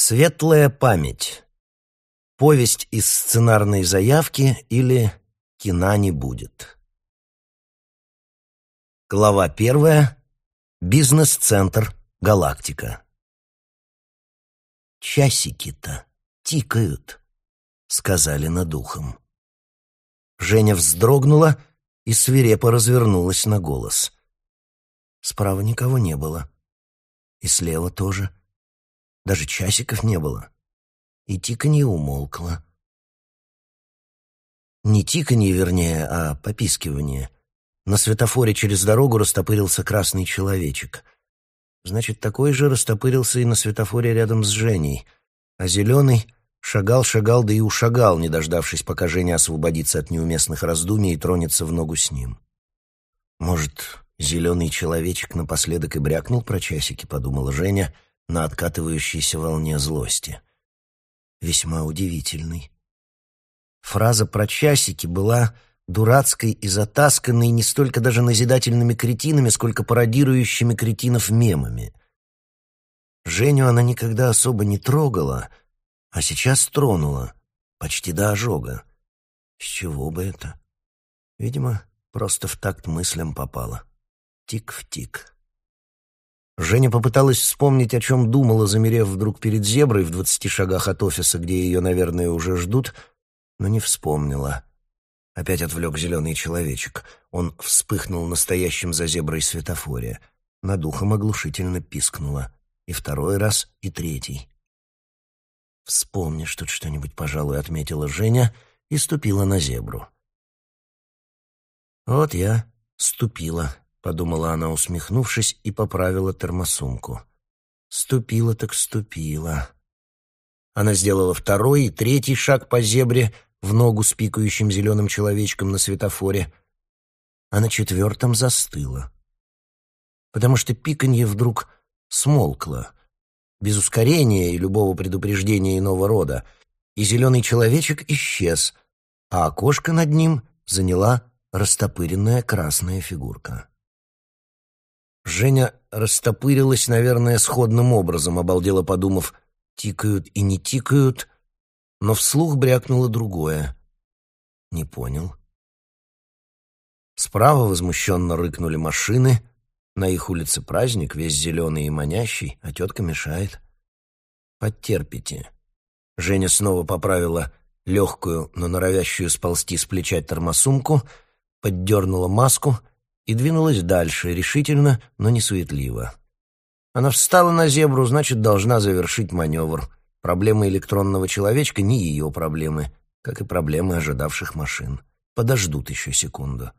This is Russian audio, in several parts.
Светлая память. Повесть из сценарной заявки или «Кина не будет». Глава первая. Бизнес-центр «Галактика». «Часики-то тикают», — сказали над ухом. Женя вздрогнула и свирепо развернулась на голос. Справа никого не было. И слева тоже. Даже часиков не было. И тиканье умолкло. Не тиканье, вернее, а попискивание. На светофоре через дорогу растопырился красный человечек. Значит, такой же растопырился и на светофоре рядом с Женей. А зеленый шагал-шагал, да и ушагал, не дождавшись, пока Женя освободится от неуместных раздумий и тронется в ногу с ним. Может, зеленый человечек напоследок и брякнул про часики, подумала Женя — на откатывающейся волне злости. Весьма удивительный. Фраза про часики была дурацкой и затасканной не столько даже назидательными кретинами, сколько пародирующими кретинов мемами. Женю она никогда особо не трогала, а сейчас тронула, почти до ожога. С чего бы это? Видимо, просто в такт мыслям попала. Тик в тик. Женя попыталась вспомнить, о чем думала, замерев вдруг перед зеброй в двадцати шагах от офиса, где ее, наверное, уже ждут, но не вспомнила. Опять отвлек зеленый человечек. Он вспыхнул настоящим за зеброй светофоре. Над ухом оглушительно пискнуло. И второй раз, и третий. «Вспомнишь тут что-нибудь, пожалуй», — отметила Женя и ступила на зебру. «Вот я ступила», — подумала она, усмехнувшись, и поправила термосумку. «Ступила так ступила». Она сделала второй и третий шаг по зебре в ногу с пикающим зеленым человечком на светофоре, а на четвертом застыла. Потому что пиканье вдруг смолкло, без ускорения и любого предупреждения иного рода, и зеленый человечек исчез, а окошко над ним заняла растопыренная красная фигурка. Женя растопырилась, наверное, сходным образом, обалдела, подумав, тикают и не тикают, но вслух брякнула другое. Не понял. Справа возмущенно рыкнули машины. На их улице праздник, весь зеленый и манящий, а тетка мешает. Подтерпите. Женя снова поправила легкую, но норовящую сползти с плеча термосумку, поддернула маску — и двинулась дальше, решительно, но не суетливо. Она встала на зебру, значит, должна завершить маневр. Проблемы электронного человечка не ее проблемы, как и проблемы ожидавших машин. Подождут еще секунду.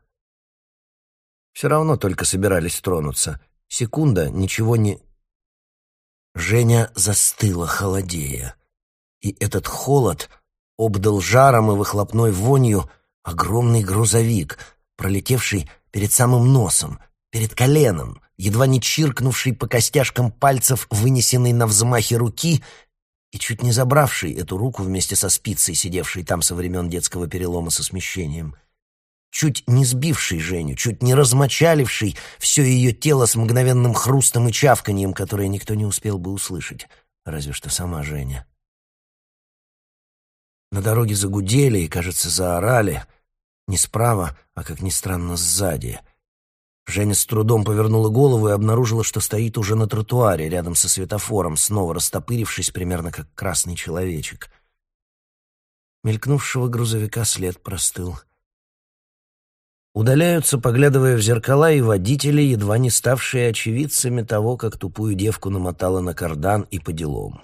Все равно только собирались тронуться. Секунда, ничего не... Женя застыла, холодея. И этот холод обдал жаром и выхлопной вонью огромный грузовик, пролетевший перед самым носом, перед коленом, едва не чиркнувший по костяшкам пальцев, вынесенный на взмахе руки и чуть не забравший эту руку вместе со спицей, сидевшей там со времен детского перелома со смещением. Чуть не сбивший Женю, чуть не размочаливший все ее тело с мгновенным хрустом и чавканием, которое никто не успел бы услышать, разве что сама Женя. На дороге загудели и, кажется, заорали — не справа, а, как ни странно, сзади. Женя с трудом повернула голову и обнаружила, что стоит уже на тротуаре, рядом со светофором, снова растопырившись, примерно как красный человечек. Мелькнувшего грузовика след простыл. Удаляются, поглядывая в зеркала, и водители, едва не ставшие очевидцами того, как тупую девку намотала на кардан и по делам.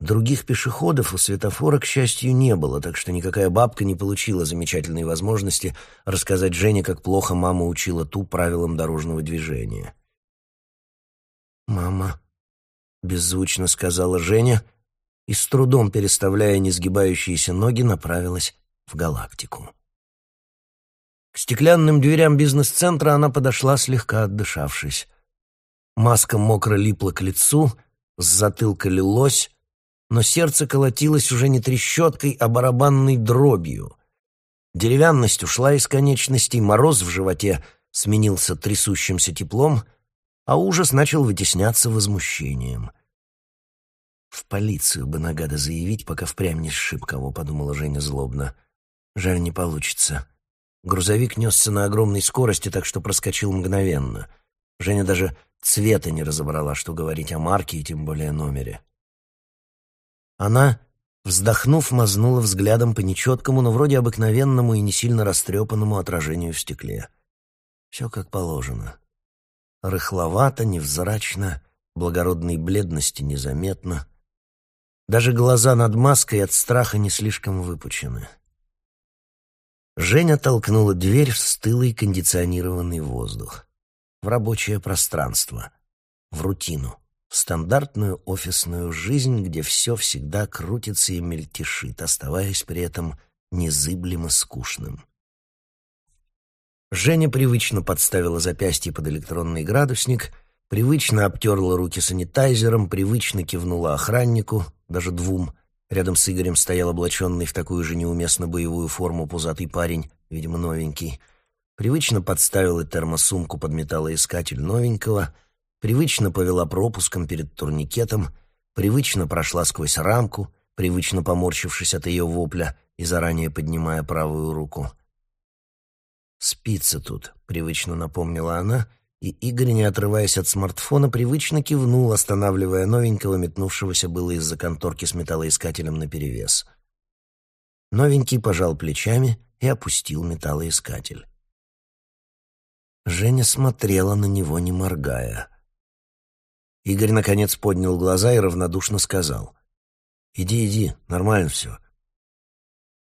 Других пешеходов у светофора, к счастью, не было, так что никакая бабка не получила замечательной возможности рассказать Жене, как плохо мама учила ту правилам дорожного движения. «Мама», — беззвучно сказала Женя, и с трудом переставляя несгибающиеся ноги, направилась в галактику. К стеклянным дверям бизнес-центра она подошла, слегка отдышавшись. Маска мокро липла к лицу, с затылка лилось, но сердце колотилось уже не трещоткой, а барабанной дробью. Деревянность ушла из конечностей, мороз в животе сменился трясущимся теплом, а ужас начал вытесняться возмущением. полицию бы нагада заявить, пока впрямь не сшиб кого, подумала Женя злобно. Жаль, не получится. Грузовик несся на огромной скорости, так что проскочил мгновенно. Женя даже цвета не разобрала, что говорить о марке и тем более номере. Она, вздохнув, мазнула взглядом по нечеткому, но вроде обыкновенному и не сильно растрепанному отражению в стекле. Все как положено. Рыхловато, невзрачно, благородной бледности незаметно. Даже глаза над маской от страха не слишком выпучены. Женя толкнула дверь в стылый кондиционированный воздух. В рабочее пространство. В рутину. В стандартную офисную жизнь, где все всегда крутится и мельтешит, оставаясь при этом незыблемо скучным. Женя привычно подставила запястье под электронный градусник, привычно обтерла руки санитайзером, привычно кивнула охраннику, даже двум. Рядом с Игорем стоял облаченный в такую же неуместно боевую форму пузатый парень, видимо, новенький. Привычно подставила термосумку под металлоискатель новенького, привычно повела пропуском перед турникетом, привычно прошла сквозь рамку, привычно поморщившись от ее вопля и заранее поднимая правую руку — «Спится тут», — привычно напомнила она, и Игорь, не отрываясь от смартфона, привычно кивнул, останавливая новенького, метнувшегося было из-за конторки с металлоискателем наперевес. Новенький пожал плечами и опустил металлоискатель. Женя смотрела на него, не моргая. Игорь, наконец, поднял глаза и равнодушно сказал. «Иди, иди, нормально все».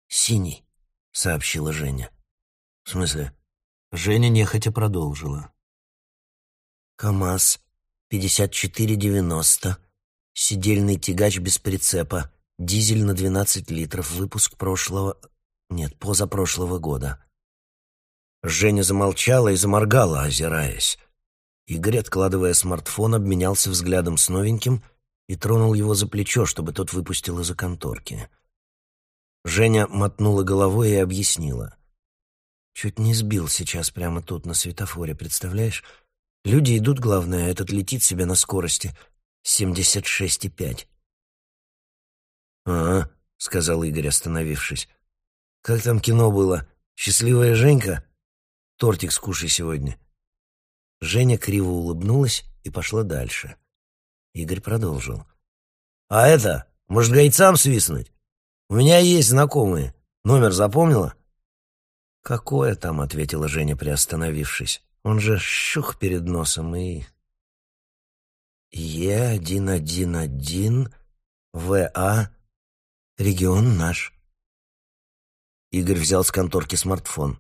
«Синий», — сообщила Женя. «В смысле?» Женя нехотя продолжила. КамАЗ, 5490, сидельный тягач без прицепа, дизель на 12 литров, выпуск прошлого... Нет, позапрошлого года». Женя замолчала и заморгала, озираясь. Игорь, откладывая смартфон, обменялся взглядом с новеньким и тронул его за плечо, чтобы тот выпустил из-за конторки. Женя мотнула головой и объяснила. Чуть не сбил сейчас прямо тут, на светофоре, представляешь? Люди идут, главное, а этот летит себе на скорости 76,5. «А, — сказал Игорь, остановившись. «Как там кино было? Счастливая Женька? Тортик скушай сегодня». Женя криво улыбнулась и пошла дальше. Игорь продолжил. «А это, может, гайцам свистнуть? У меня есть знакомые. Номер запомнила?» «Какое там?» — ответила Женя, приостановившись. «Он же щух перед носом и...» Е-111, ВА, регион наш. Игорь взял с конторки смартфон.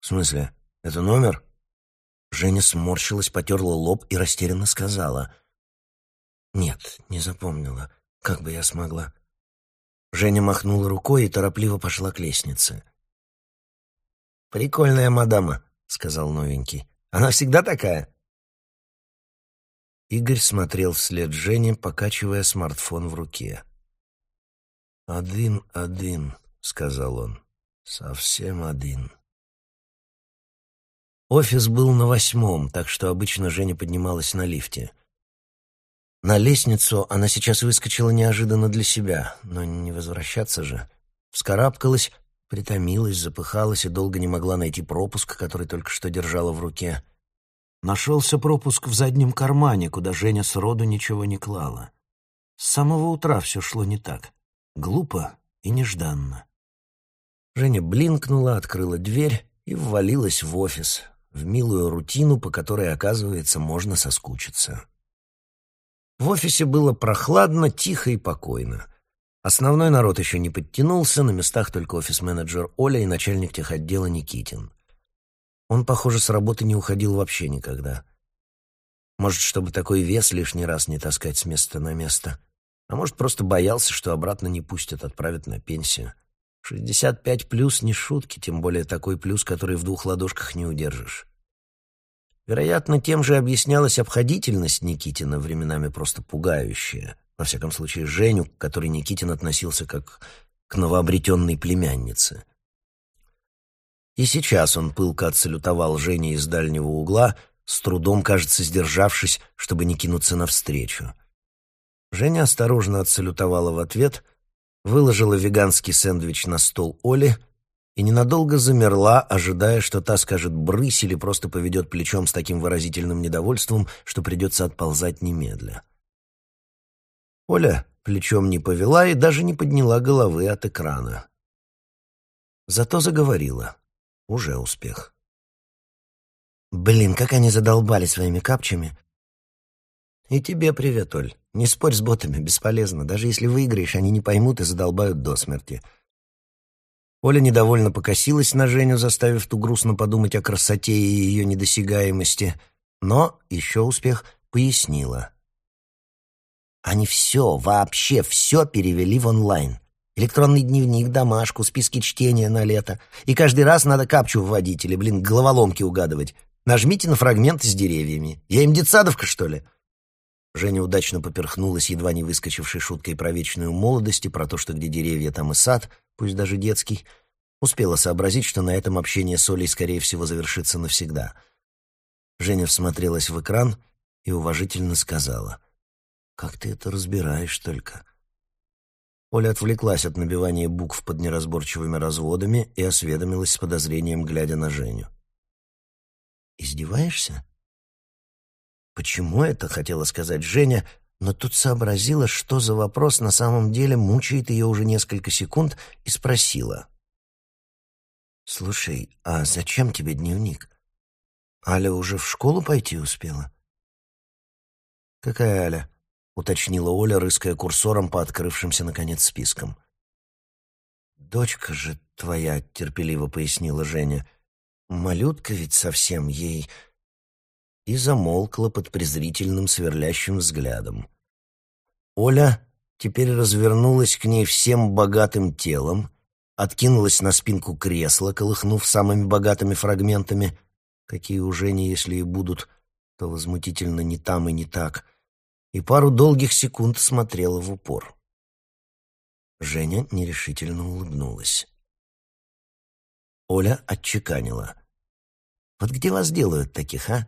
«В смысле, это номер?» Женя сморщилась, потерла лоб и растерянно сказала. «Нет, не запомнила. Как бы я смогла?» Женя махнула рукой и торопливо пошла к лестнице. «Прикольная мадама», — сказал новенький. «Она всегда такая?» Игорь смотрел вслед Жене, покачивая смартфон в руке. «Один-один», — сказал он. «Совсем один». Офис был на восьмом, так что обычно Женя поднималась на лифте. На лестницу она сейчас выскочила неожиданно для себя, но не возвращаться же. Вскарабкалась, Притомилась, запыхалась и долго не могла найти пропуск, который только что держала в руке. Нашелся пропуск в заднем кармане, куда Женя сроду ничего не клала. С самого утра все шло не так. Глупо и нежданно. Женя блинкнула, открыла дверь и ввалилась в офис, в милую рутину, по которой, оказывается, можно соскучиться. В офисе было прохладно, тихо и покойно. Основной народ еще не подтянулся, на местах только офис-менеджер Оля и начальник техотдела Никитин. Он, похоже, с работы не уходил вообще никогда. Может, чтобы такой вес лишний раз не таскать с места на место. А может, просто боялся, что обратно не пустят, отправят на пенсию. 65 плюс не шутки, тем более такой плюс, который в двух ладошках не удержишь. Вероятно, тем же объяснялась обходительность Никитина, временами просто пугающая. Во всяком случае, Женю, к которой Никитин относился как к новообретенной племяннице. И сейчас он пылко отсалютовал Жене из дальнего угла, с трудом, кажется, сдержавшись, чтобы не кинуться навстречу. Женя осторожно отсалютовала в ответ, выложила веганский сэндвич на стол Оли и ненадолго замерла, ожидая, что та скажет «брысь» или просто поведет плечом с таким выразительным недовольством, что придется отползать немедля. Оля плечом не повела и даже не подняла головы от экрана. Зато заговорила. Уже успех. «Блин, как они задолбали своими капчами!» «И тебе привет, Оль. Не спорь с ботами, бесполезно. Даже если выиграешь, они не поймут и задолбают до смерти». Оля недовольно покосилась на Женю, заставив ту грустно подумать о красоте и ее недосягаемости, но, еще успех, пояснила. «Они все, вообще все перевели в онлайн. Электронный дневник, домашку, списки чтения на лето. И каждый раз надо капчу вводить или, блин, головоломки угадывать. Нажмите на фрагмент с деревьями. Я им детсадовка, что ли?» Женя удачно поперхнулась едва не выскочившей шуткой про вечную молодость и про то, что где деревья, там и сад, пусть даже детский. Успела сообразить, что на этом общение с Олей, скорее всего, завершится навсегда. Женя всмотрелась в экран и уважительно сказала. «Как ты это разбираешь только?» Оля отвлеклась от набивания букв под неразборчивыми разводами и осведомилась с подозрением, глядя на Женю. «Издеваешься?» Почему это, хотела сказать Женя, но тут сообразила, что за вопрос на самом деле мучает ее уже несколько секунд, и спросила. «Слушай, а зачем тебе дневник? Аля уже в школу пойти успела?» «Какая Аля?» — уточнила Оля, рыская курсором по открывшимся, наконец, спискам. «Дочка же твоя», — терпеливо пояснила Женя. «Малютка ведь совсем ей...» и замолкла под презрительным сверлящим взглядом. Оля теперь развернулась к ней всем богатым телом, откинулась на спинку кресла, колыхнув самыми богатыми фрагментами, какие уже не, если и будут, то возмутительно не там и не так, и пару долгих секунд смотрела в упор. Женя нерешительно улыбнулась. Оля отчеканила. «Вот где вас делают таких, а?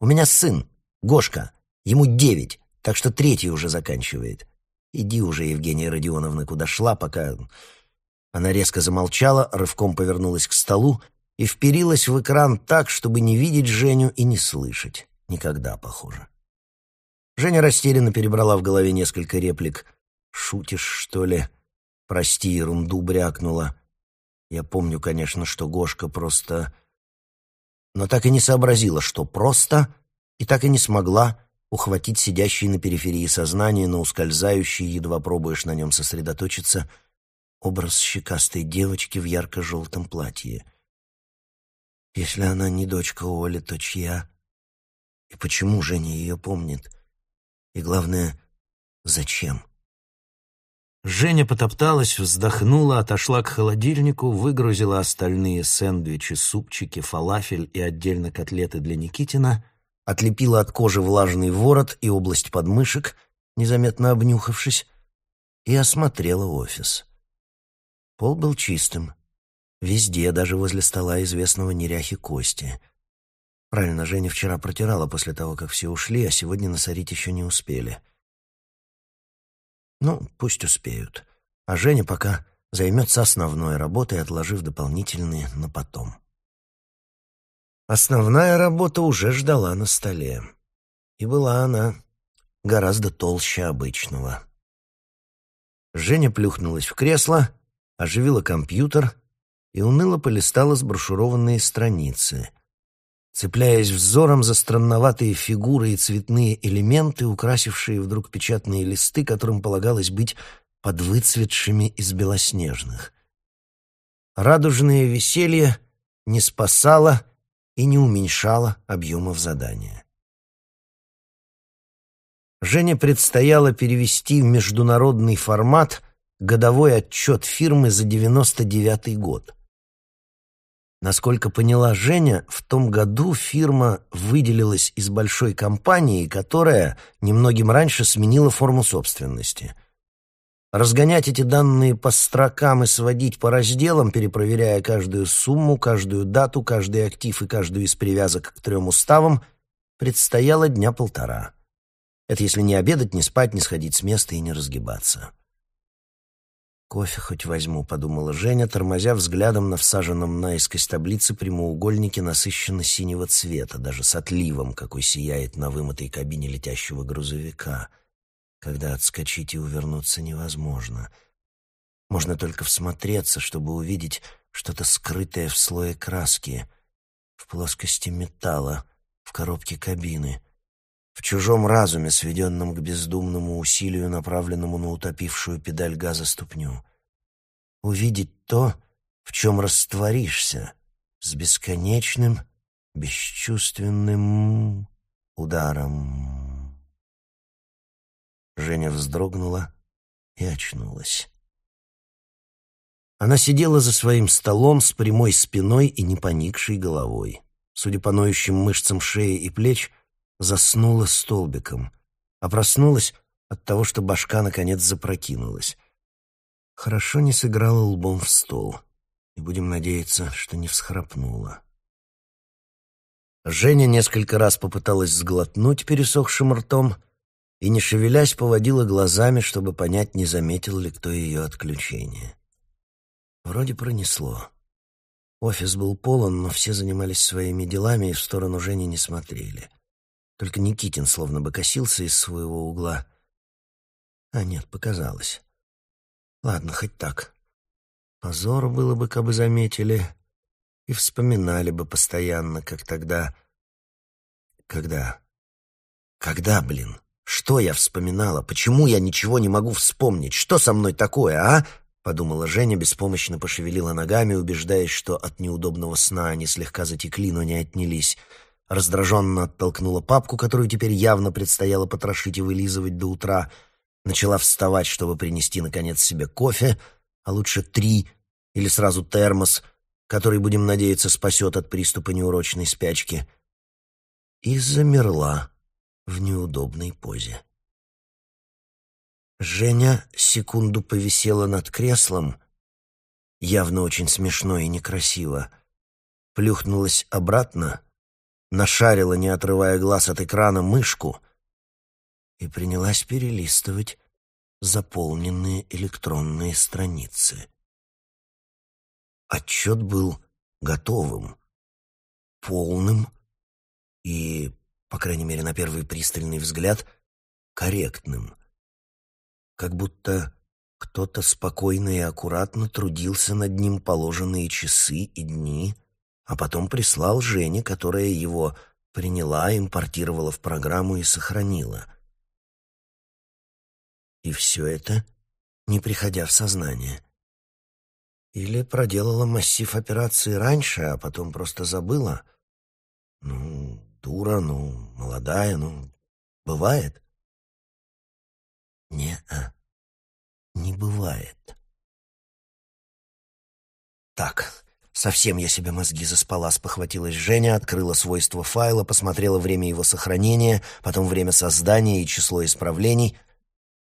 У меня сын, Гошка, ему девять, так что третий уже заканчивает. Иди уже, Евгения Родионовна, куда шла, пока...» Она резко замолчала, рывком повернулась к столу и вперилась в экран так, чтобы не видеть Женю и не слышать. Никогда, похоже. Женя растерянно перебрала в голове несколько реплик. «Шутишь, что ли?» «Прости, ерунду брякнула». Я помню, конечно, что Гошка просто но так и не сообразила, что просто, и так и не смогла ухватить сидящий на периферии сознания, но ускользающий, едва пробуешь на нем сосредоточиться, образ щекастой девочки в ярко-желтом платье. Если она не дочка Оли, то чья? И почему Женя ее помнит? И главное, зачем? Женя потопталась, вздохнула, отошла к холодильнику, выгрузила остальные сэндвичи, супчики, фалафель и отдельно котлеты для Никитина, отлепила от кожи влажный ворот и область подмышек, незаметно обнюхавшись, и осмотрела офис. Пол был чистым. Везде, даже возле стола известного неряхи Кости. Правильно, Женя вчера протирала после того, как все ушли, а сегодня насорить еще не успели. — ну, пусть успеют. А Женя пока займется основной работой, отложив дополнительные на потом. Основная работа уже ждала на столе. И была она гораздо толще обычного. Женя плюхнулась в кресло, оживила компьютер и уныло полистала сброшурованные страницы — цепляясь взором за странноватые фигуры и цветные элементы, украсившие вдруг печатные листы, которым полагалось быть подвыцветшими из белоснежных. Радужное веселье не спасало и не уменьшало объемов задания. Жене предстояло перевести в международный формат годовой отчет фирмы за 99 год — Насколько поняла Женя, в том году фирма выделилась из большой компании, которая немногим раньше сменила форму собственности. Разгонять эти данные по строкам и сводить по разделам, перепроверяя каждую сумму, каждую дату, каждый актив и каждую из привязок к трем уставам, предстояло дня полтора. Это если не обедать, не спать, не сходить с места и не разгибаться. «Кофе хоть возьму», — подумала Женя, тормозя взглядом на всаженном наискось таблице прямоугольнике насыщенно-синего цвета, даже с отливом, какой сияет на вымытой кабине летящего грузовика, когда отскочить и увернуться невозможно. Можно только всмотреться, чтобы увидеть что-то скрытое в слое краски, в плоскости металла, в коробке кабины — в чужом разуме, сведенном к бездумному усилию, направленному на утопившую педаль газа ступню. Увидеть то, в чем растворишься, с бесконечным, бесчувственным ударом. Женя вздрогнула и очнулась. Она сидела за своим столом с прямой спиной и не поникшей головой. Судя по ноющим мышцам шеи и плеч — заснула столбиком, а проснулась от того, что башка наконец запрокинулась. Хорошо не сыграла лбом в стол, и будем надеяться, что не всхрапнула. Женя несколько раз попыталась сглотнуть пересохшим ртом и, не шевелясь, поводила глазами, чтобы понять, не заметил ли кто ее отключение. Вроде пронесло. Офис был полон, но все занимались своими делами и в сторону Жени не смотрели. Только Никитин словно бы косился из своего угла. А нет, показалось. Ладно, хоть так. Позор было бы, кабы заметили, и вспоминали бы постоянно, как тогда... Когда? Когда, блин? Что я вспоминала? Почему я ничего не могу вспомнить? Что со мной такое, а? Подумала Женя, беспомощно пошевелила ногами, убеждаясь, что от неудобного сна они слегка затекли, но не отнялись раздраженно оттолкнула папку, которую теперь явно предстояло потрошить и вылизывать до утра, начала вставать, чтобы принести, наконец, себе кофе, а лучше три или сразу термос, который, будем надеяться, спасет от приступа неурочной спячки, и замерла в неудобной позе. Женя секунду повисела над креслом, явно очень смешно и некрасиво, плюхнулась обратно — нашарила, не отрывая глаз от экрана, мышку и принялась перелистывать заполненные электронные страницы. Отчет был готовым, полным и, по крайней мере, на первый пристальный взгляд, корректным. Как будто кто-то спокойно и аккуратно трудился над ним положенные часы и дни, а потом прислал Жене, которая его приняла, импортировала в программу и сохранила. И все это, не приходя в сознание. Или проделала массив операций раньше, а потом просто забыла. Ну, дура, ну, молодая, ну, бывает. Не-а, не бывает. Так, Совсем я себе мозги заспала, спохватилась Женя, открыла свойства файла, посмотрела время его сохранения, потом время создания и число исправлений,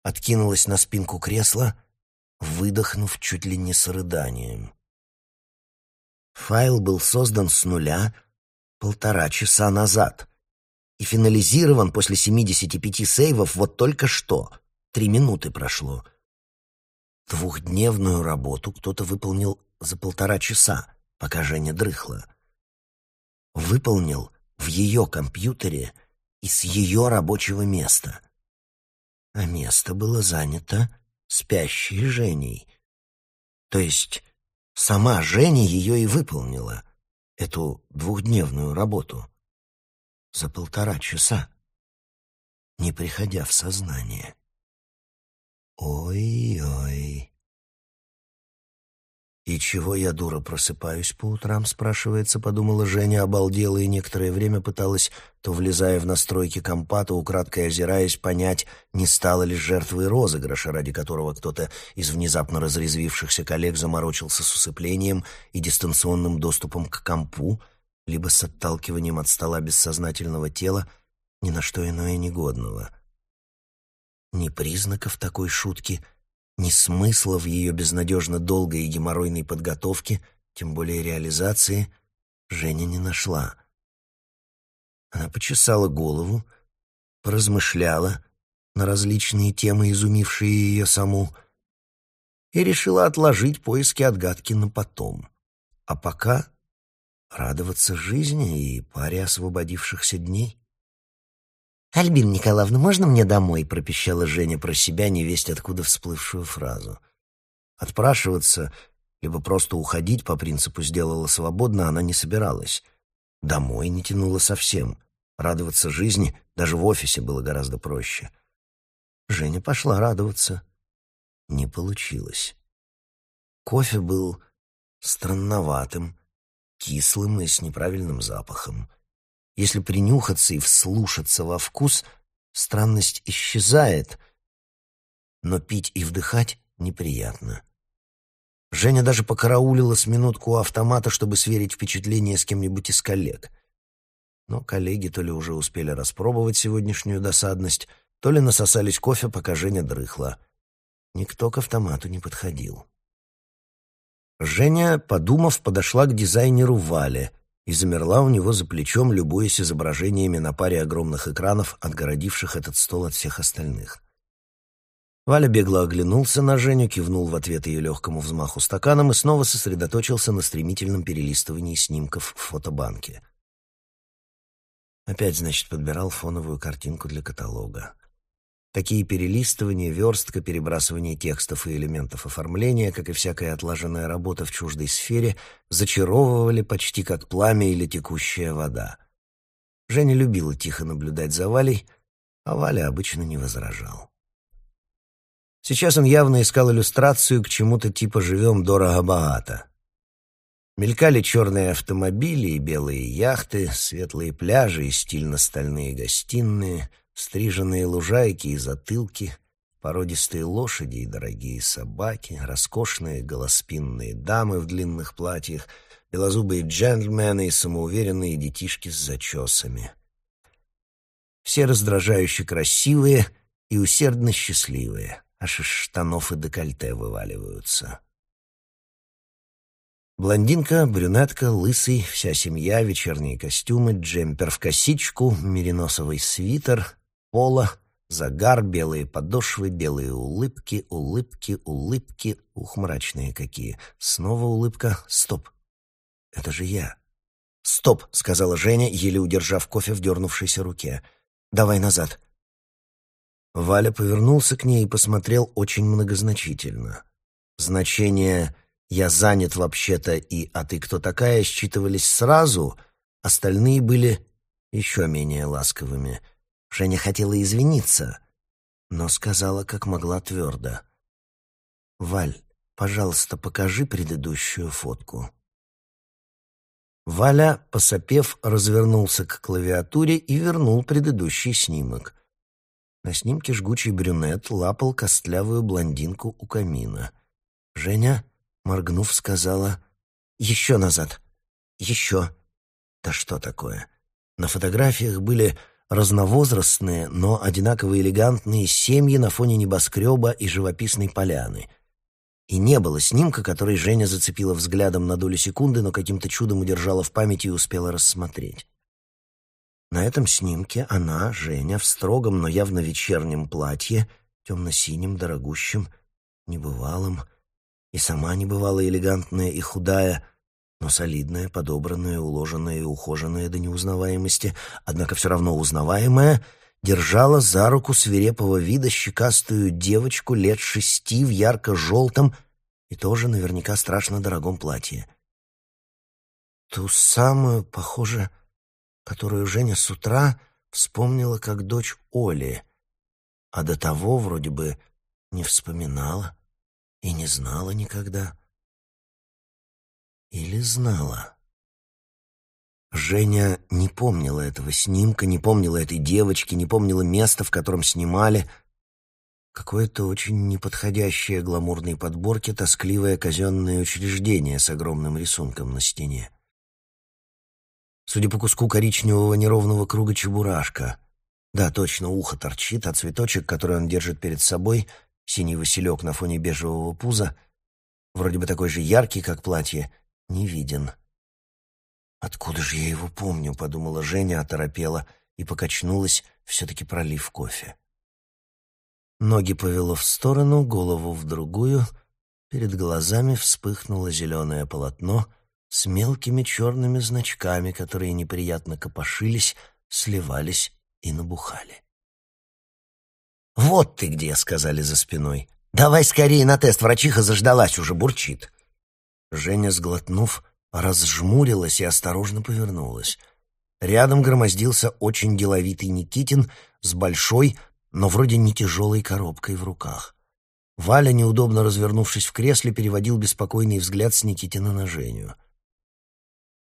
откинулась на спинку кресла, выдохнув чуть ли не с рыданием. Файл был создан с нуля полтора часа назад и финализирован после 75 сейвов вот только что. Три минуты прошло. Двухдневную работу кто-то выполнил за полтора часа, пока Женя дрыхла. Выполнил в ее компьютере и с ее рабочего места. А место было занято спящей Женей. То есть сама Женя ее и выполнила, эту двухдневную работу. За полтора часа, не приходя в сознание. Ой-ой. «И чего я, дура, просыпаюсь по утрам?» — спрашивается, подумала Женя, обалдела и некоторое время пыталась, то влезая в настройки компа, то украдкой озираясь, понять, не стала ли жертвой розыгрыша, ради которого кто-то из внезапно разрезвившихся коллег заморочился с усыплением и дистанционным доступом к компу, либо с отталкиванием от стола бессознательного тела, ни на что иное негодного. Ни признаков такой шутки — ни смысла в ее безнадежно долгой и геморройной подготовке, тем более реализации, Женя не нашла. Она почесала голову поразмышляла на различные темы, изумившие ее саму, и решила отложить поиски отгадки на потом. А пока радоваться жизни и паре освободившихся дней. «Альбина Николаевна, можно мне домой?» — пропищала Женя про себя, невесть откуда всплывшую фразу. Отпрашиваться, либо просто уходить по принципу «сделала свободно» она не собиралась. Домой не тянула совсем. Радоваться жизни даже в офисе было гораздо проще. Женя пошла радоваться. Не получилось. Кофе был странноватым, кислым и с неправильным запахом. Если принюхаться и вслушаться во вкус, странность исчезает, но пить и вдыхать неприятно. Женя даже покараулила с минутку у автомата, чтобы сверить впечатление с кем-нибудь из коллег. Но коллеги то ли уже успели распробовать сегодняшнюю досадность, то ли насосались кофе, пока Женя дрыхла. Никто к автомату не подходил. Женя, подумав, подошла к дизайнеру Вале и замерла у него за плечом, любуясь изображениями на паре огромных экранов, отгородивших этот стол от всех остальных. Валя бегло оглянулся на Женю, кивнул в ответ ее легкому взмаху стаканом и снова сосредоточился на стремительном перелистывании снимков в фотобанке. Опять, значит, подбирал фоновую картинку для каталога. Такие перелистывания, верстка, перебрасывание текстов и элементов оформления, как и всякая отлаженная работа в чуждой сфере, зачаровывали почти как пламя или текущая вода. Женя любила тихо наблюдать за Валей, а Валя обычно не возражал. Сейчас он явно искал иллюстрацию к чему-то типа «живем дорого-богато». Мелькали черные автомобили и белые яхты, светлые пляжи и стильно-стальные гостиные — Стриженные лужайки и затылки, породистые лошади и дорогие собаки, роскошные голоспинные дамы в длинных платьях, белозубые джентльмены и самоуверенные детишки с зачесами. Все раздражающе красивые и усердно счастливые, аж из штанов и декольте вываливаются. Блондинка, брюнетка, лысый, вся семья, вечерние костюмы, джемпер в косичку, мериносовый свитер, пола, загар, белые подошвы, белые улыбки, улыбки, улыбки, ух, мрачные какие. Снова улыбка. Стоп. Это же я. «Стоп!» — сказала Женя, еле удержав кофе в дернувшейся руке. «Давай назад». Валя повернулся к ней и посмотрел очень многозначительно. Значение «я занят вообще-то» и «а ты кто такая» считывались сразу, остальные были еще менее ласковыми — Женя хотела извиниться, но сказала, как могла твердо. «Валь, пожалуйста, покажи предыдущую фотку». Валя, посопев, развернулся к клавиатуре и вернул предыдущий снимок. На снимке жгучий брюнет лапал костлявую блондинку у камина. Женя, моргнув, сказала «Еще назад! Еще!» «Да что такое?» На фотографиях были разновозрастные, но одинаково элегантные семьи на фоне небоскреба и живописной поляны. И не было снимка, который Женя зацепила взглядом на долю секунды, но каким-то чудом удержала в памяти и успела рассмотреть. На этом снимке она, Женя, в строгом, но явно вечернем платье, темно-синем, дорогущем, небывалом, и сама небывало элегантная и худая, но солидная, подобранная, уложенная и ухоженная до неузнаваемости, однако все равно узнаваемая, держала за руку свирепого вида щекастую девочку лет шести в ярко-желтом и тоже наверняка страшно дорогом платье. Ту самую, похоже, которую Женя с утра вспомнила как дочь Оли, а до того вроде бы не вспоминала и не знала никогда. Или знала? Женя не помнила этого снимка, не помнила этой девочки, не помнила места, в котором снимали. Какое-то очень неподходящее гламурной подборке тоскливое казенное учреждение с огромным рисунком на стене. Судя по куску коричневого неровного круга чебурашка. Да, точно, ухо торчит, а цветочек, который он держит перед собой, синий василек на фоне бежевого пуза, вроде бы такой же яркий, как платье, не виден. «Откуда же я его помню?» — подумала Женя, оторопела и покачнулась, все-таки пролив кофе. Ноги повело в сторону, голову в другую. Перед глазами вспыхнуло зеленое полотно с мелкими черными значками, которые неприятно копошились, сливались и набухали. «Вот ты где!» — сказали за спиной. «Давай скорее на тест, врачиха заждалась, уже бурчит». Женя, сглотнув, разжмурилась и осторожно повернулась. Рядом громоздился очень деловитый Никитин с большой, но вроде не тяжелой коробкой в руках. Валя, неудобно развернувшись в кресле, переводил беспокойный взгляд с Никитина на Женю.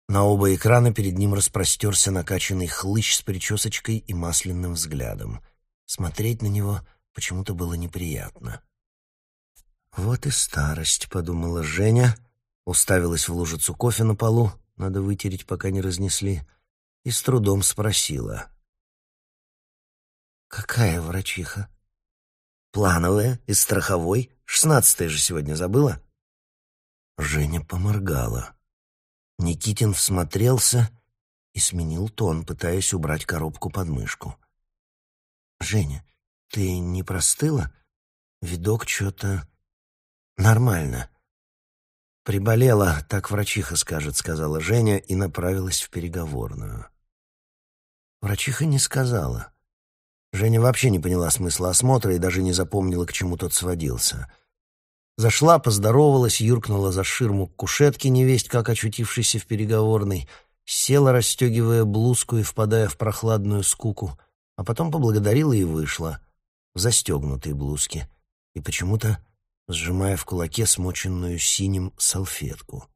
На оба экрана перед ним распростерся накачанный хлыщ с причесочкой и масляным взглядом. Смотреть на него почему-то было неприятно. «Вот и старость», — подумала Женя, уставилась в лужицу кофе на полу, надо вытереть, пока не разнесли, и с трудом спросила. «Какая врачиха?» «Плановая, из страховой. Шестнадцатая же сегодня забыла?» Женя поморгала. Никитин всмотрелся и сменил тон, пытаясь убрать коробку под мышку. «Женя, ты не простыла? Видок что-то... нормально». «Приболела, так врачиха скажет», — сказала Женя и направилась в переговорную. Врачиха не сказала. Женя вообще не поняла смысла осмотра и даже не запомнила, к чему тот сводился. Зашла, поздоровалась, юркнула за ширму к кушетке, невесть как очутившейся в переговорной, села, расстегивая блузку и впадая в прохладную скуку, а потом поблагодарила и вышла в застегнутой блузке и почему-то сжимая в кулаке смоченную синим салфетку.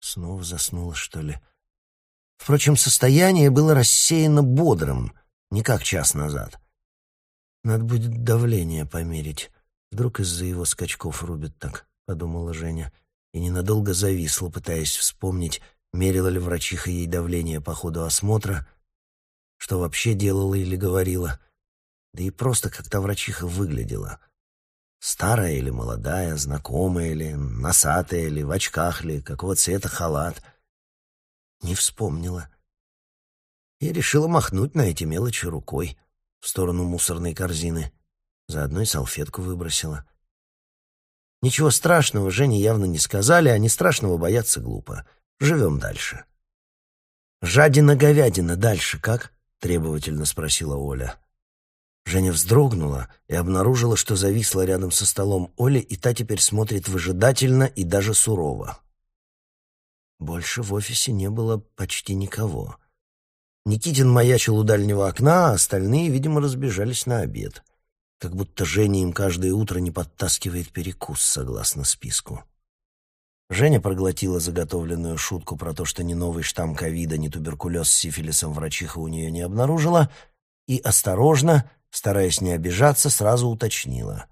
Снова заснула, что ли? Впрочем, состояние было рассеяно бодрым — не как час назад. Надо будет давление померить. Вдруг из-за его скачков рубит так, подумала Женя, и ненадолго зависла, пытаясь вспомнить, мерила ли врачиха ей давление по ходу осмотра, что вообще делала или говорила, да и просто как та врачиха выглядела. Старая или молодая, знакомая или носатая или в очках ли, какого цвета халат. Не вспомнила и решила махнуть на эти мелочи рукой в сторону мусорной корзины. Заодно и салфетку выбросила. Ничего страшного Жене явно не сказали, а не страшного бояться глупо. Живем дальше. «Жадина-говядина дальше как?» — требовательно спросила Оля. Женя вздрогнула и обнаружила, что зависла рядом со столом Оля, и та теперь смотрит выжидательно и даже сурово. Больше в офисе не было почти никого. Никитин маячил у дальнего окна, а остальные, видимо, разбежались на обед. Как будто Женя им каждое утро не подтаскивает перекус, согласно списку. Женя проглотила заготовленную шутку про то, что ни новый штамм ковида, ни туберкулез с сифилисом врачиха у нее не обнаружила, и осторожно, стараясь не обижаться, сразу уточнила.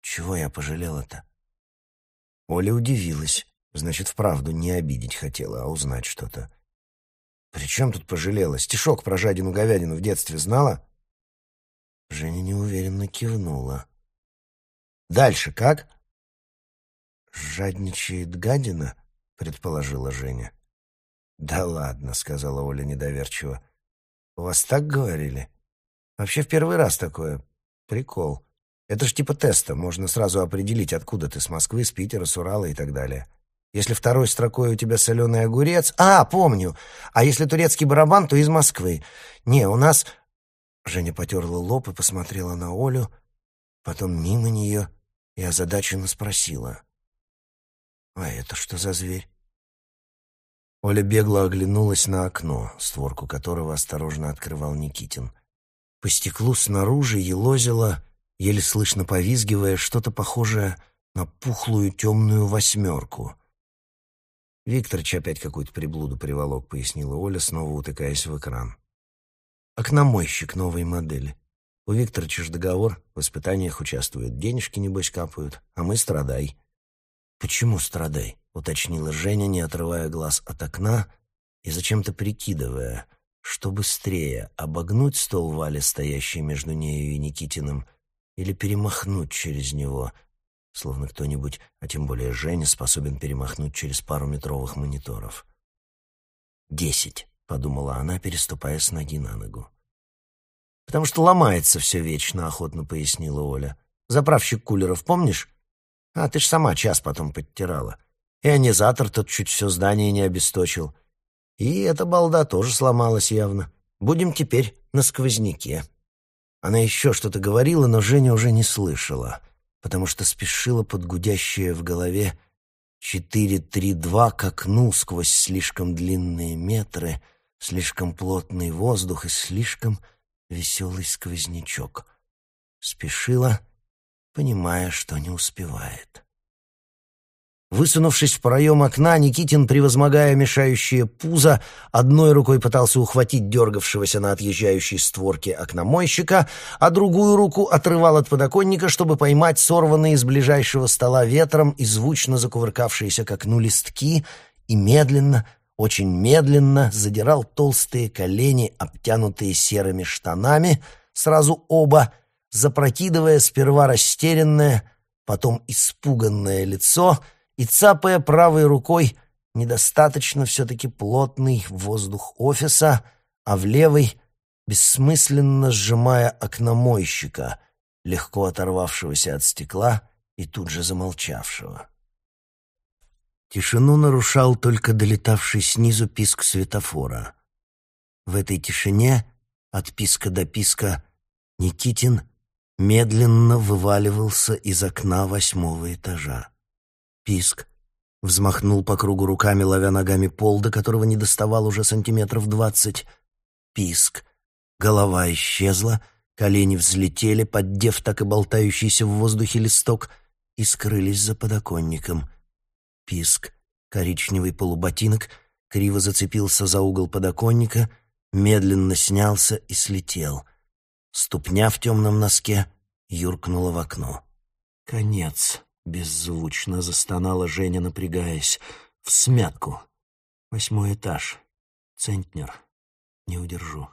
«Чего я пожалела-то?» Оля удивилась. Значит, вправду не обидеть хотела, а узнать что-то. «При чем тут пожалела? Стишок про жадину-говядину в детстве знала?» Женя неуверенно кивнула. «Дальше как?» «Жадничает гадина?» — предположила Женя. «Да ладно», — сказала Оля недоверчиво. «У вас так говорили? Вообще в первый раз такое. Прикол. Это ж типа теста, можно сразу определить, откуда ты, с Москвы, с Питера, с Урала и так далее. Если второй строкой у тебя соленый огурец... А, помню. А если турецкий барабан, то из Москвы. Не, у нас... Женя потерла лоб и посмотрела на Олю, потом мимо нее и озадаченно спросила. «А это что за зверь?» Оля бегло оглянулась на окно, створку которого осторожно открывал Никитин. По стеклу снаружи елозило, еле слышно повизгивая, что-то похожее на пухлую темную восьмерку — Викторыч опять какую-то приблуду приволок, пояснила Оля, снова утыкаясь в экран. Окномойщик новой модели. У Викторыча ж договор, в испытаниях участвует, денежки, небось, капают, а мы страдай. Почему страдай? уточнила Женя, не отрывая глаз от окна и зачем-то прикидывая, что быстрее, обогнуть стол Вали, стоящий между нею и Никитиным, или перемахнуть через него — словно кто-нибудь, а тем более Женя, способен перемахнуть через пару метровых мониторов. «Десять», — подумала она, переступая с ноги на ногу. «Потому что ломается все вечно», — охотно пояснила Оля. «Заправщик кулеров, помнишь? А, ты ж сама час потом подтирала. Ионизатор тот чуть все здание не обесточил. И эта балда тоже сломалась явно. Будем теперь на сквозняке». Она еще что-то говорила, но Женя уже не слышала, потому что спешила под гудящее в голове четыре-три-два к окну сквозь слишком длинные метры, слишком плотный воздух и слишком веселый сквознячок. Спешила, понимая, что не успевает. Высунувшись в проем окна, Никитин, превозмогая мешающее пузо, одной рукой пытался ухватить дергавшегося на отъезжающей створке окномойщика, а другую руку отрывал от подоконника, чтобы поймать сорванные из ближайшего стола ветром и звучно закувыркавшиеся к окну листки, и медленно, очень медленно задирал толстые колени, обтянутые серыми штанами, сразу оба, запрокидывая сперва растерянное, потом испуганное лицо — и цапая правой рукой недостаточно все-таки плотный воздух офиса, а в левой бессмысленно сжимая окномойщика, легко оторвавшегося от стекла и тут же замолчавшего. Тишину нарушал только долетавший снизу писк светофора. В этой тишине, от писка до писка, Никитин медленно вываливался из окна восьмого этажа. Писк. Взмахнул по кругу руками, ловя ногами пол, до которого не доставал уже сантиметров двадцать. Писк. Голова исчезла, колени взлетели, поддев так и болтающийся в воздухе листок, и скрылись за подоконником. Писк. Коричневый полуботинок криво зацепился за угол подоконника, медленно снялся и слетел. Ступня в темном носке юркнула в окно. Конец. Беззвучно застонала Женя, напрягаясь. В смятку. Восьмой этаж. Центнер. Не удержу.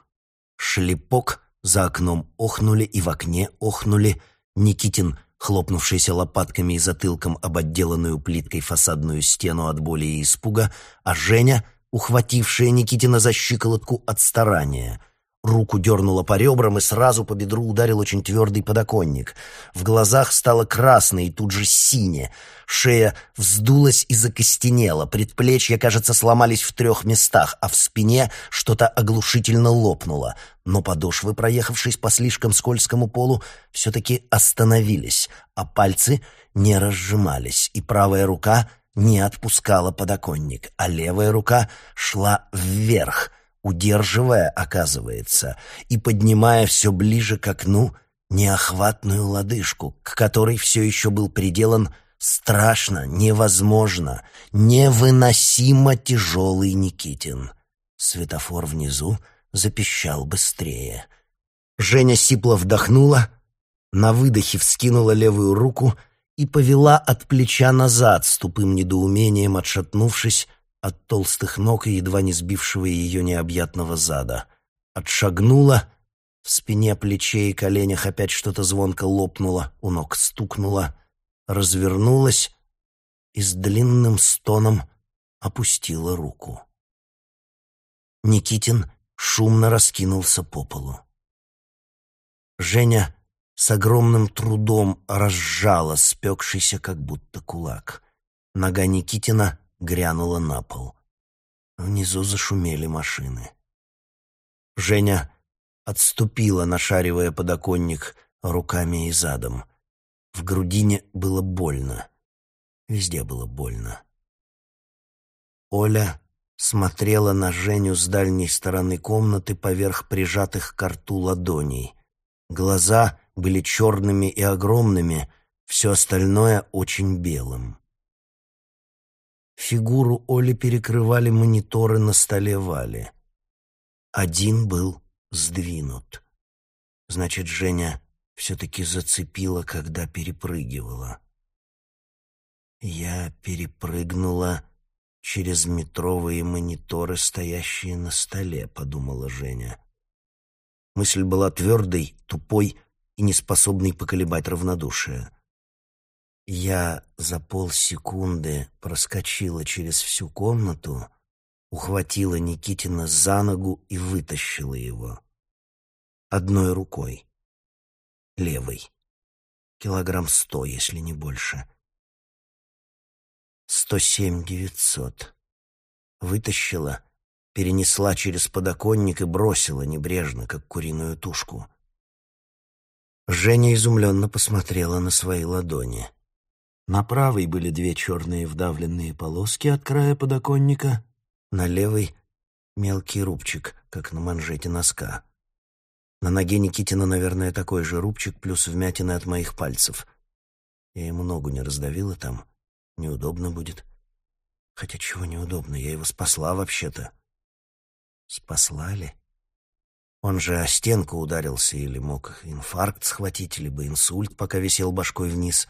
Шлепок. За окном охнули и в окне охнули. Никитин, хлопнувшийся лопатками и затылком об отделанную плиткой фасадную стену от боли и испуга, а Женя, ухватившая Никитина за щиколотку от старания — Руку дернуло по ребрам и сразу по бедру ударил очень твердый подоконник. В глазах стало красно и тут же сине. Шея вздулась и закостенела. Предплечья, кажется, сломались в трех местах, а в спине что-то оглушительно лопнуло. Но подошвы, проехавшись по слишком скользкому полу, все-таки остановились, а пальцы не разжимались, и правая рука не отпускала подоконник, а левая рука шла вверх — удерживая, оказывается, и поднимая все ближе к окну неохватную лодыжку, к которой все еще был приделан страшно, невозможно, невыносимо тяжелый Никитин. Светофор внизу запищал быстрее. Женя сипло вдохнула, на выдохе вскинула левую руку и повела от плеча назад, с тупым недоумением отшатнувшись от толстых ног и едва не сбившего ее необъятного зада. Отшагнула, в спине, плече и коленях опять что-то звонко лопнуло, у ног стукнуло, развернулась и с длинным стоном опустила руку. Никитин шумно раскинулся по полу. Женя с огромным трудом разжала спекшийся как будто кулак. Нога Никитина грянула на пол. Внизу зашумели машины. Женя отступила, нашаривая подоконник руками и задом. В грудине было больно. Везде было больно. Оля смотрела на Женю с дальней стороны комнаты поверх прижатых к рту ладоней. Глаза были черными и огромными, все остальное очень белым. Фигуру Оли перекрывали мониторы на столе Вали. Один был сдвинут. Значит, Женя все-таки зацепила, когда перепрыгивала. Я перепрыгнула через метровые мониторы, стоящие на столе, подумала Женя. Мысль была твердой, тупой и неспособной поколебать равнодушие. Я за полсекунды проскочила через всю комнату, ухватила Никитина за ногу и вытащила его. одной рукой. Левой. Килограмм сто, если не больше. Сто семь девятьсот. Вытащила, перенесла через подоконник и бросила небрежно, как куриную тушку. Женя изумленно посмотрела на свои ладони. На правой были две черные вдавленные полоски от края подоконника, на левой — мелкий рубчик, как на манжете носка. На ноге Никитина, наверное, такой же рубчик, плюс вмятины от моих пальцев. Я ему ногу не раздавила там. Неудобно будет. Хотя чего неудобно, я его спасла вообще-то. Спасла ли? Он же о стенку ударился или мог инфаркт схватить, либо инсульт, пока висел башкой вниз.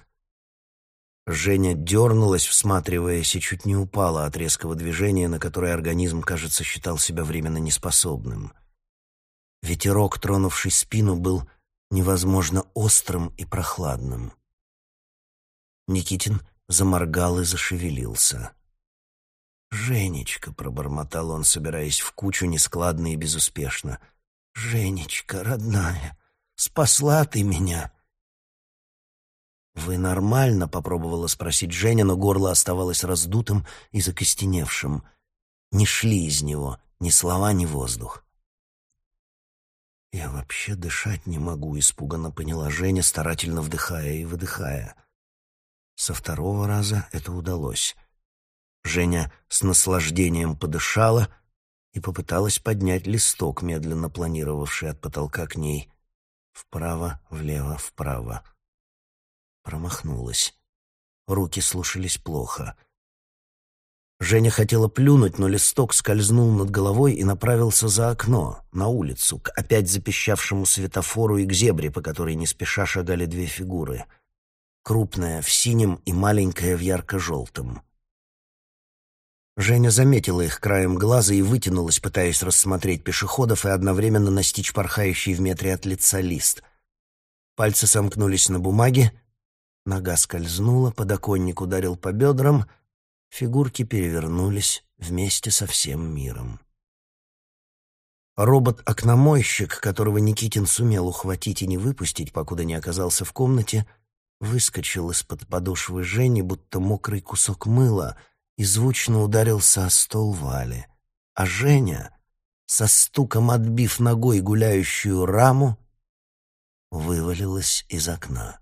Женя дернулась, всматриваясь, и чуть не упала от резкого движения, на которое организм, кажется, считал себя временно неспособным. Ветерок, тронувший спину, был невозможно острым и прохладным. Никитин заморгал и зашевелился. «Женечка», — пробормотал он, собираясь в кучу нескладно и безуспешно. «Женечка, родная, спасла ты меня!» «Вы нормально?» — попробовала спросить Женя, но горло оставалось раздутым и закостеневшим. Не шли из него ни слова, ни воздух. «Я вообще дышать не могу», — испуганно поняла Женя, старательно вдыхая и выдыхая. Со второго раза это удалось. Женя с наслаждением подышала и попыталась поднять листок, медленно планировавший от потолка к ней. Вправо, влево, вправо. Промахнулась. Руки слушались плохо. Женя хотела плюнуть, но листок скользнул над головой и направился за окно, на улицу, к опять запищавшему светофору и к зебре, по которой не спеша шагали две фигуры. Крупная в синем и маленькая в ярко-желтом. Женя заметила их краем глаза и вытянулась, пытаясь рассмотреть пешеходов и одновременно настичь порхающий в метре от лица лист. Пальцы сомкнулись на бумаге, нога скользнула, подоконник ударил по бедрам, фигурки перевернулись вместе со всем миром. Робот-окномойщик, которого Никитин сумел ухватить и не выпустить, покуда не оказался в комнате, выскочил из-под подошвы Жени, будто мокрый кусок мыла — и звучно ударился о стол Вали. А Женя, со стуком отбив ногой гуляющую раму, вывалилась из окна.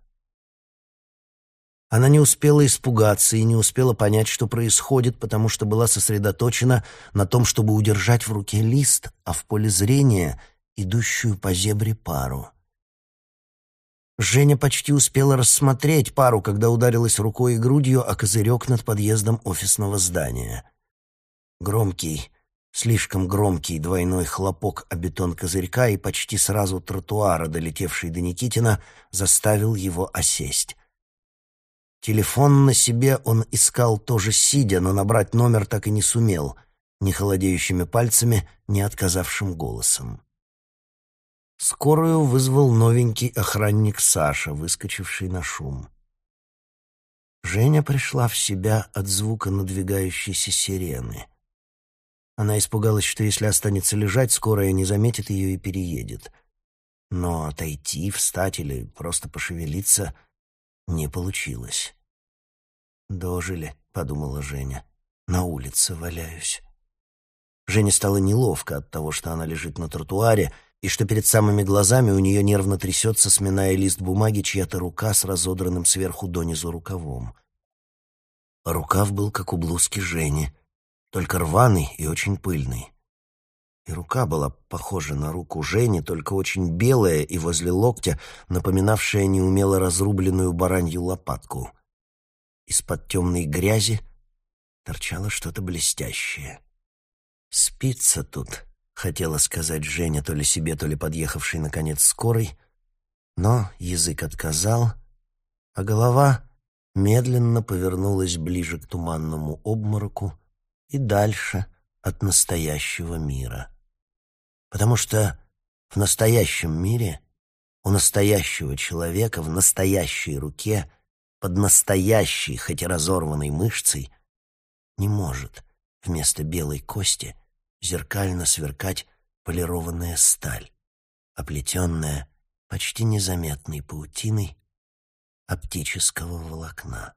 Она не успела испугаться и не успела понять, что происходит, потому что была сосредоточена на том, чтобы удержать в руке лист, а в поле зрения — идущую по зебре пару. Женя почти успела рассмотреть пару, когда ударилась рукой и грудью о козырек над подъездом офисного здания. Громкий, слишком громкий двойной хлопок о бетон козырька и почти сразу тротуара, долетевший до Никитина, заставил его осесть. Телефон на себе он искал тоже сидя, но набрать номер так и не сумел, ни холодеющими пальцами, ни отказавшим голосом. Скорую вызвал новенький охранник Саша, выскочивший на шум. Женя пришла в себя от звука надвигающейся сирены. Она испугалась, что если останется лежать, скорая не заметит ее и переедет. Но отойти, встать или просто пошевелиться не получилось. «Дожили», — подумала Женя, — «на улице валяюсь». Жене стало неловко от того, что она лежит на тротуаре, и что перед самыми глазами у нее нервно трясется, сминая лист бумаги, чья-то рука с разодранным сверху донизу рукавом. Рукав был как у блузки Жени, только рваный и очень пыльный. И рука была похожа на руку Жени, только очень белая и возле локтя, напоминавшая неумело разрубленную баранью лопатку. Из-под темной грязи торчало что-то блестящее. «Спится тут», Хотела сказать Женя то ли себе, то ли подъехавшей, наконец, скорой, но язык отказал, а голова медленно повернулась ближе к туманному обмороку и дальше от настоящего мира. Потому что в настоящем мире у настоящего человека в настоящей руке под настоящей, хоть и разорванной мышцей, не может вместо белой кости — зеркально сверкать полированная сталь. оплетенная почти незаметной паутиной оптического волокна.